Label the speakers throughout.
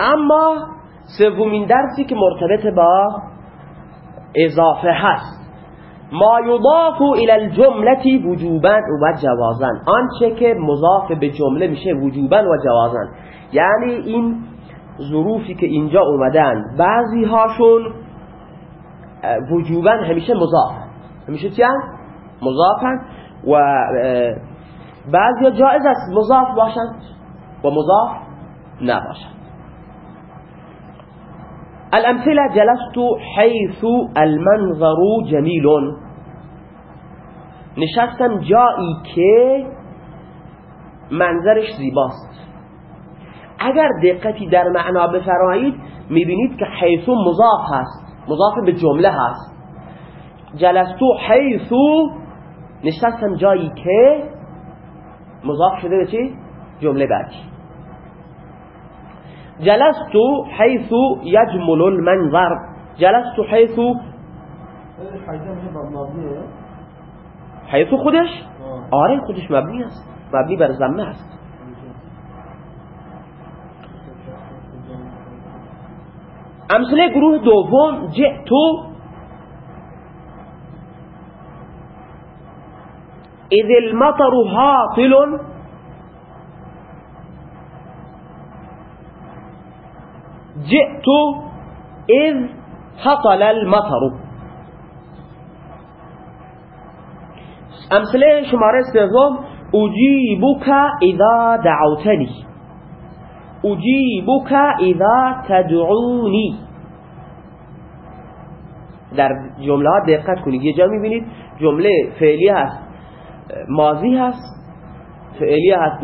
Speaker 1: اما سومین درسی که مرتبط با اضافه هست. ما یضاف الى الجمله وجوبا و جوازا. آنچه که مضاف به جمله میشه وجوبا و جوازا. یعنی این ظروفی که اینجا اومدن. بعضی هاشون وجوبا همیشه مضاف. همیشه چی مضافن و بعضی جائز است مضاف باشند و مضاف نباشند الامثله جلست حيث المنظر جمیل نشستم جایی که منظرش زیباست. اگر دقتی در معنا بفرمایید می‌بینید که حیث مضاف هست. مضاف به جمله هست. جلستو حیث نشستم جایی که مضاف شده به چی؟ جمله بعدی جلست حيث يجمل المنظر. جلست حيث حيث خودش؟ آره خودش مبنی است. مبنی بر زمه است. امثله گروه دوم جئتو اذ المطر هاطل جئت اذ هطل المطر. امثله شماره سوم اجیبک اذا دعوتنی اجیبک اذا تدعونی در جمله ها دقت کنید. یه جا می‌بینید جمله فعلی هست. ماضی هست فعلی هست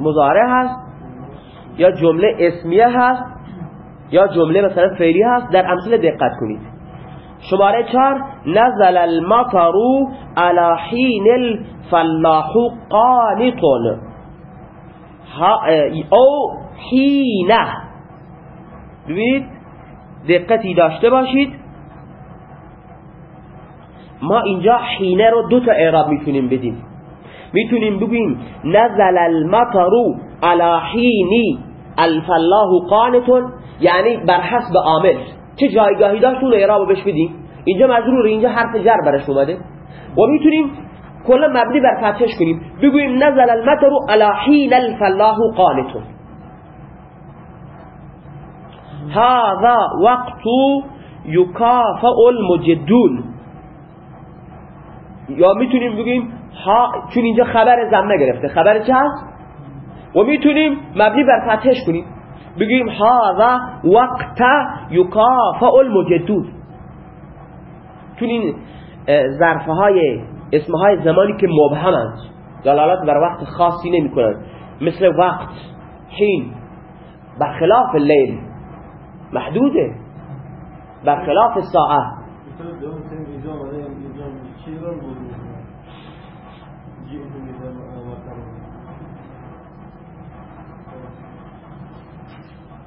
Speaker 1: مزاره هست. یا جمله اسمیه هست یا جمله مثلا فعلی هست در امثله دقت کنید. شماره چار نزل المطر على حین الفلاح قانط او حینه. ببینید دقتی داشته باشید. ما اینجا حینه رو دو تا اعراب می‌تونیم بدیم. می‌تونیم بگیم نزل المطر على حینی. الفلاح قانتون یعنی بر حسب عامل. چه جایگاهی داشت اون اعراب بهش بدیم اینجا مجرور اینجا حرف جر برش اومده. و می‌تونیم کلا مبنی بر فتحش کنیم. بگوییم نزل المطر على حين الفلاح قانتون. هذا وقت يكافئ المجدون. یا می‌تونیم بگیم ها چون اینجا خبر زمه گرفته. خبر چه هست؟ و می‌تونیم مبنی بر فتحش کنیم بگیم هذا وقت یکافع المجدود چون این ظرفه های اسمهای های زمانی که مبهمند دلالت بر وقت خاصی نمی کنند مثل وقت حین برخلاف لیل محدوده برخلاف ساعه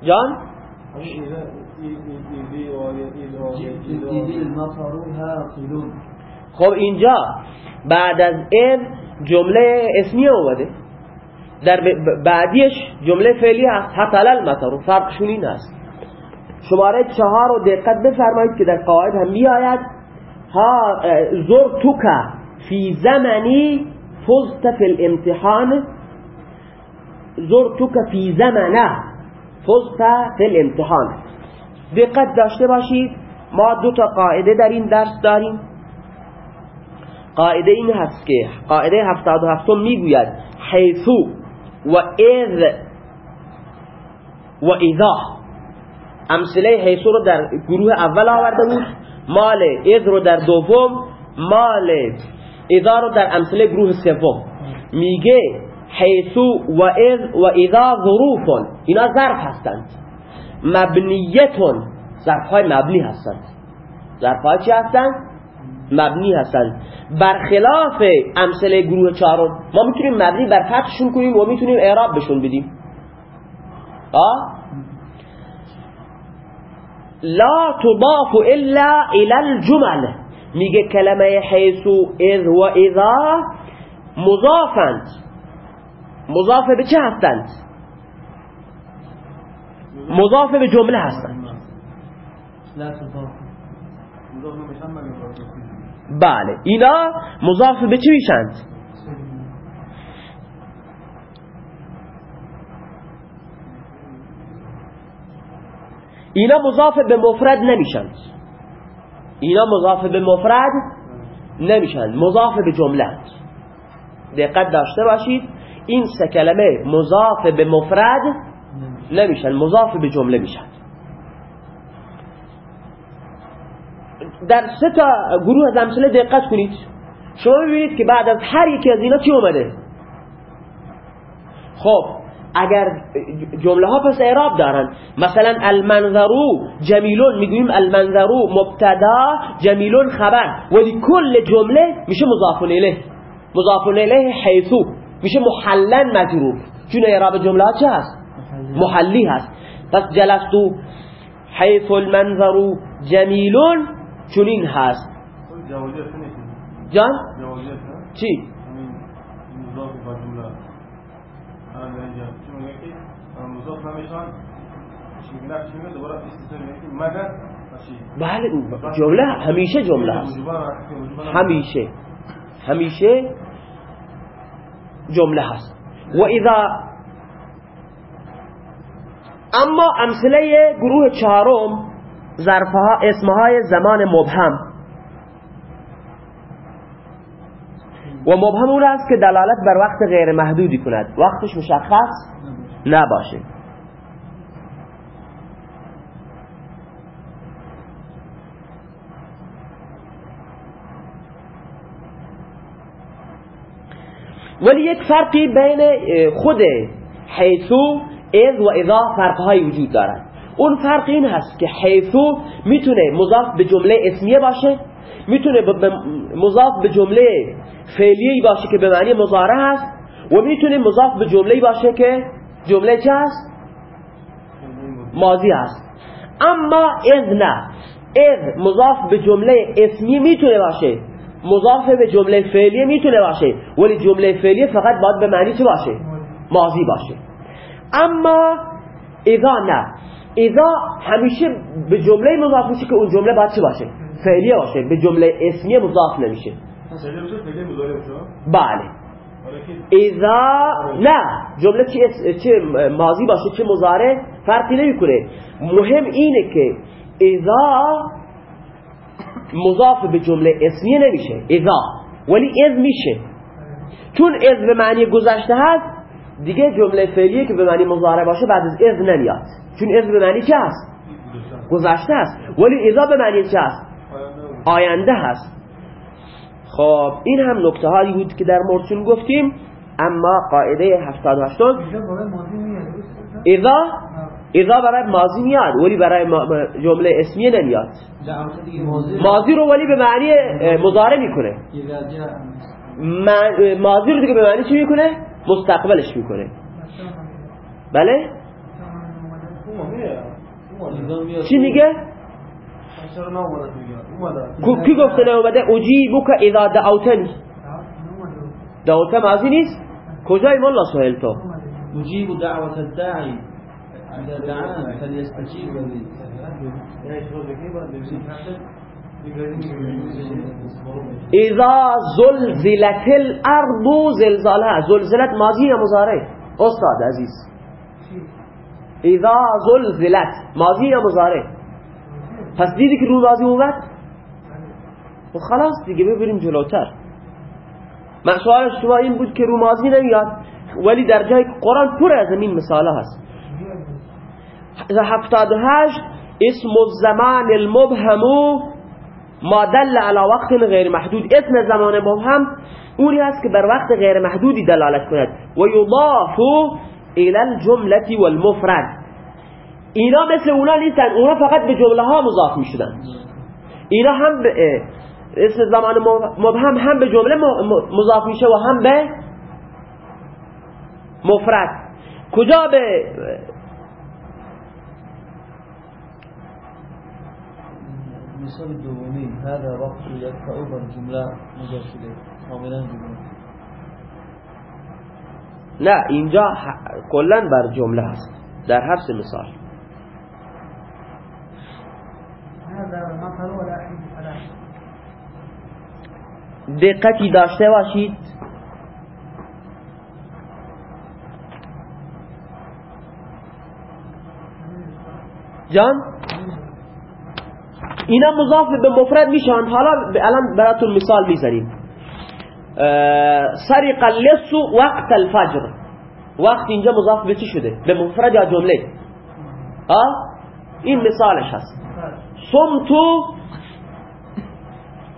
Speaker 1: جان؟ خب اینجا بعد از این جمله اسمی اومده. در بعدیش جمله فعلی هست. حتل المطر. فرقشون این است. شماره چهار رو دقت بفرمایید که در قواعد هم میآید ها زرتک فی زمنی فزت فی الامتحان. زرتک فی زمنه. فزت فی الامتحان. دقت داشته باشید ما دو تا قاعده در این درس داریم. قاعده این هست که قاعده هفتاد و هفتم می‌گوید حیثو و اذ و اذا. امثله حیثو رو در گروه اول آورده بود مال اذ رو در دوم مال اذا رو در امثله گروه سوم. میگه حیثو و اذ و اذا ظروفون. اینا ظرف هستند. مبنیتون ظرف های مبنی هستند. ظرف های چی هستند؟ مبنی هستند. برخلاف امثله گروه چهارم ما می‌تونیم مبنی بر فتحشون کنیم و می‌تونیم اعراب بشون بدیم. آه؟ لا تضاف الا الى الجمل. میگه کلمه حیثو اذ و اذا مضافند. مضاف به چه هستند؟ مضاف به جمله هستند. بله. اینا مضاف به چی میشند؟ اینا مضاف به مفرد نمیشند. اینا مضاف به مفرد نمیشند. مضاف به جمله دقت داشته باشید. این سه کلمه مضاف به مفرد نمیشن مضاف به جمله میشن. در سه تا گروه از امثله دقت کنید. شما ببینید که بعد از هر یکی از اینا چی اومده؟ خب اگر جمله ها پس اعراب دارن مثلا المنظرو جمیلون می‌گوییم المنظرو مبتدا جمیلون خبر. ولی کل جمله میشه مضاف الیه. مضاف الیه حیثو. میشه محلن مجرور چون اعراب جمله چه هست؟ محلی. هست. پس جلستو حیث المنظر جمیلون چنین هست. جان؟ چی؟ بله جمله همیشه جمله هست. همیشه. همیشه جمله هست. و اذا اما امثله گروه چهارم ظرفها اسمهای زمان مبهم. و مبهم اون است که دلالت بر وقت غیر محدودی کند. وقتش مشخص نباشه. ولی یک فرقی بین خود حیثو اذ و اذا فرقهایی وجود دارد اون فرق این هست که حیثو می‌تونه مضاف به جمله اسمیه باشه می‌تونه مضاف به جمله فعلیه باشه که به معنی مضارع هست و می‌تونه مضاف به جمله باشه که جمله چه هست؟ ماضی هست. اما اذ نه. اذ مضاف به جمله اسمی می‌تونه باشه. مضاف به جمله فعلیه می‌تونه باشه ولی جمله فعلیه فقط باید به معنی چه باشه؟ ماضی باشه. اما اذا نه. اذا همیشه به جمله مضاف میشه که اون جمله باید چه باشه؟ فعلیه باشه. به جمله اسمیه مضاف نمیشه. بله. اذا نه. جمله چه, چه ماضی باشه چه مضارع؟ فرقی نمی‌کنه. مهم اینه که اذا مضاف به جمله اسمیه نمیشه. اذا ولی اذ میشه. چون اذ به معنی گذشته هست دیگه جمله فعلیه که به معنی مضارع باشه بعد از اذ نمیاد. چون اذ به معنی چه هست؟ گذشته است ولی اذا به معنی چه هست؟ آینده هست. خب این هم نکته هایی بود که در موردشون گفتیم اما قاعده 78 اذا اذا برای ماضی میاد ولی برای جمله اسمیه نمیاد. ماضی رو ولی به معنی مضارع می‌کنه. ماضی رو دیگه به معنی چی می‌کنه؟ مستقبلش می‌کنه. بله؟ چی میگه؟ کی گفته اومده اجیبو که اذا دعوتنی دعوت ماضی نیست؟ کجای مولا سهل تو؟
Speaker 2: اجیب دعوت الداعی. اذا دعان فلیستجیب
Speaker 1: اذا زلزلت الارض زلزالها. زلزلت ماضی یا مضارع؟ استاد عزیز. اذا زلزلت ماضی یا مضارع؟ پس دیدی که رو ماضی اومد؟ و خب خلاص دیگه ببریم جلوتر. من سوال شما این بود که رو ماضی نمیاد ولی در جای قرآن پر از این مثال هست. هفتاد هشت اسم الزمان المبهمو ما دل على وقت غیر محدود. اسم زمان مبهم اونی هست که بر وقت غیر محدودی دلالت کند. و یضاف الى الجمله والمفرد. اینا مثل اونا نیستن. اونا فقط به جمله ها مضاف می شدن اینا هم به اسم زمان مبهم هم به جمله مضاف میشه و هم به مفرد. کجا به
Speaker 2: مثال دومی هر وقت یک یدفعو بر جمله مجاز شده. کاملا جمله.
Speaker 1: نه اینجا کلا بر جمله است. در هر مثال. دقتی داشته باشید؟ جان؟ اینا مضاف به مفرد میشن. حالا الان براتون مثال می‌زنیم. سرق اللص وقت الفجر. وقت اینجا مضاف به چی شده؟ به مفرد یا جمله؟ این مثالش هست. صمتو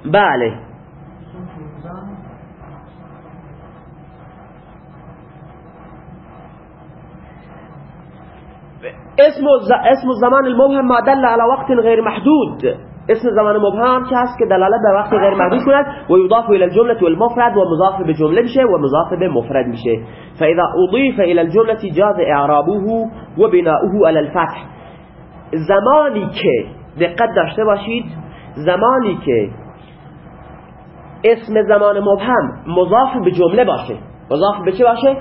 Speaker 1: بله. اسم اسم الزمان المبهم ما دل على وقت غير محدود. اسم زمان مبهم که هست که دلالت به وقت غیر محدود کند و یضاف الى الجمله والمفرد و مضاف به جمله میشه و مضاف به مفرد میشه. فاذا اضيف الى الجمله جاز اعرابه و بناؤه على الفتح. زمانی که دقت داشته باشید زمانی که اسم زمان مبهم مضاف به جمله باشه. مضاف به چه باشه؟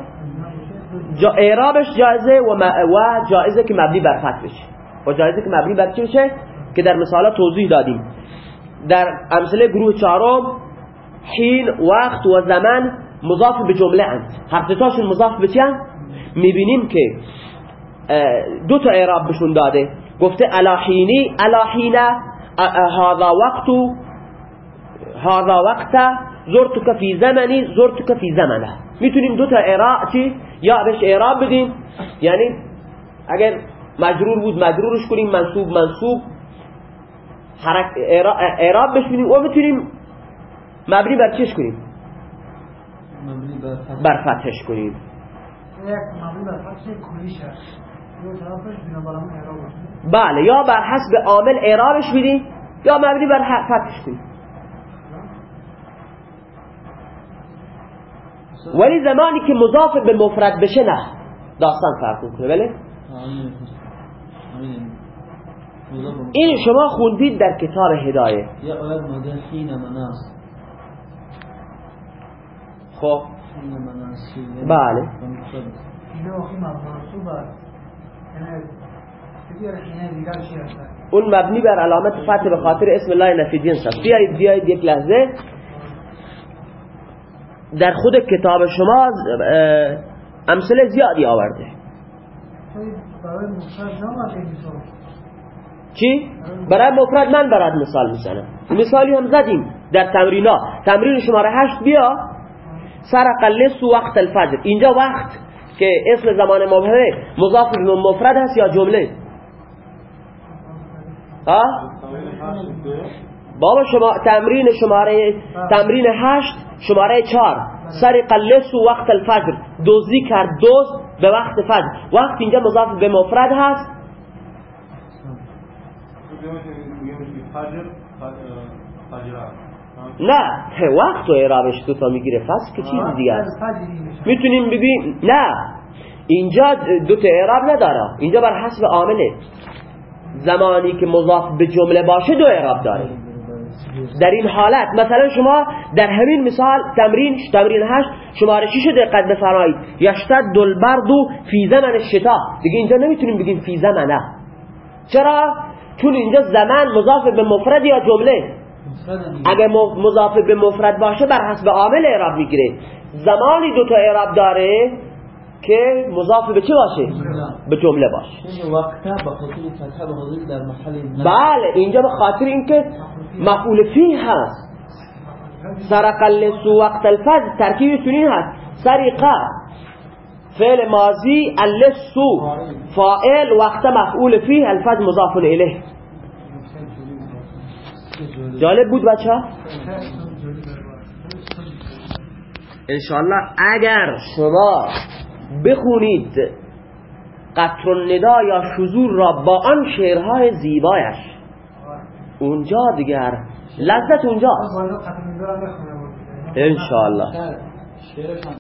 Speaker 1: اعرابش جایزه و, و جایزه که مبنی بر فتح بشه و جایزه که مبنی بر چه بشه که در مثالا توضیح دادیم. در امثله گروه چهارم حین وقت و زمان مضاف به جمله اند. هر تاشون مضاف به چی می‌بینیم که دو تا اعراب بشون داده. گفته الاحینی الاحینه هذا وقت هذا وقت زرتك فی زمنی زرتك فی زمنه. می‌تونیم دو تا اعراب چی؟ یا بهش اعراب بدیم. یعنی اگر مجرور بود مجرورش کنیم منصوب منصوب. حرک اعراب بهش بدیم و می‌تونیم مبنی بر چش کنیم؟ بر فتحش کنیم. بله یا بر حسب عامل اعرابش بدیم یا مبنی بر فتحش کنیم. ولی زمانی که مضاف به مفرد بشه نه. داستان فرق می‌کنه بله؟ این شما خوندید در کتاب هدایه. خب.
Speaker 2: حین مناس
Speaker 1: بله. اون مبنی بر علامت فتح به خاطر اسم الله نفی جنس است. بیایید بیایید یک لحظه. در خود کتاب شما امثله زیادی آورده. چی؟ برای مفرد من برات مثال می‌زنم. مثالی هم زدیم در تمرینا. تمرین شماره هشت بیا. سرق اللص وقت الفجر. اینجا وقت که اسم زمان مبهمه مضاف به مفرد هست یا جمله؟ ها؟ بابا شما تمرین شماره تمرین هشت شماره چار سرق اللص وقت الفجر. دوزی کرد. دوز به وقت فجر. وقت اینجا مضاف به مفرد هست. نه. وقت و اعرابش دو تا می‌گیره. فصل که چیز دیگه است. می‌تونیم بگیم نه. اینجا دو تا اعراب نداره. اینجا بر حسب عامله زمانی که مضاف به جمله باشه دو اعراب داره. در این حالت مثلا شما در همین مثال تمرین تمرین هشت شماره شیش دقت بفرمایید. یشتد البرد فی زمن الشتاء. دیگه اینجا نمی‌تونیم بگیم فی زمنه. چرا؟ چون اینجا زمان مضاف به مفرد یا جمله؟ اگر مضاف به مفرد باشه بر حسب عامل اعراب می‌گیره. زمانی دو تا اعراب داره که مضاف به چه باشه؟ به جمله باشه. بله اینجا به خاطر اینکه مفعول فی هست. سرق اللص وقت الفجر ترکیب سنین هست. سرقه فعل ماضی اللص فاعل وقت مفعول فیه الفجر مضاف الیه. جالب بود بچه انشاءالله اگر شما بخونید. قطر الندا یا شزور را با آن شعرهای زیبایش. اونجا دیگر لذت اونجا انشاءالله.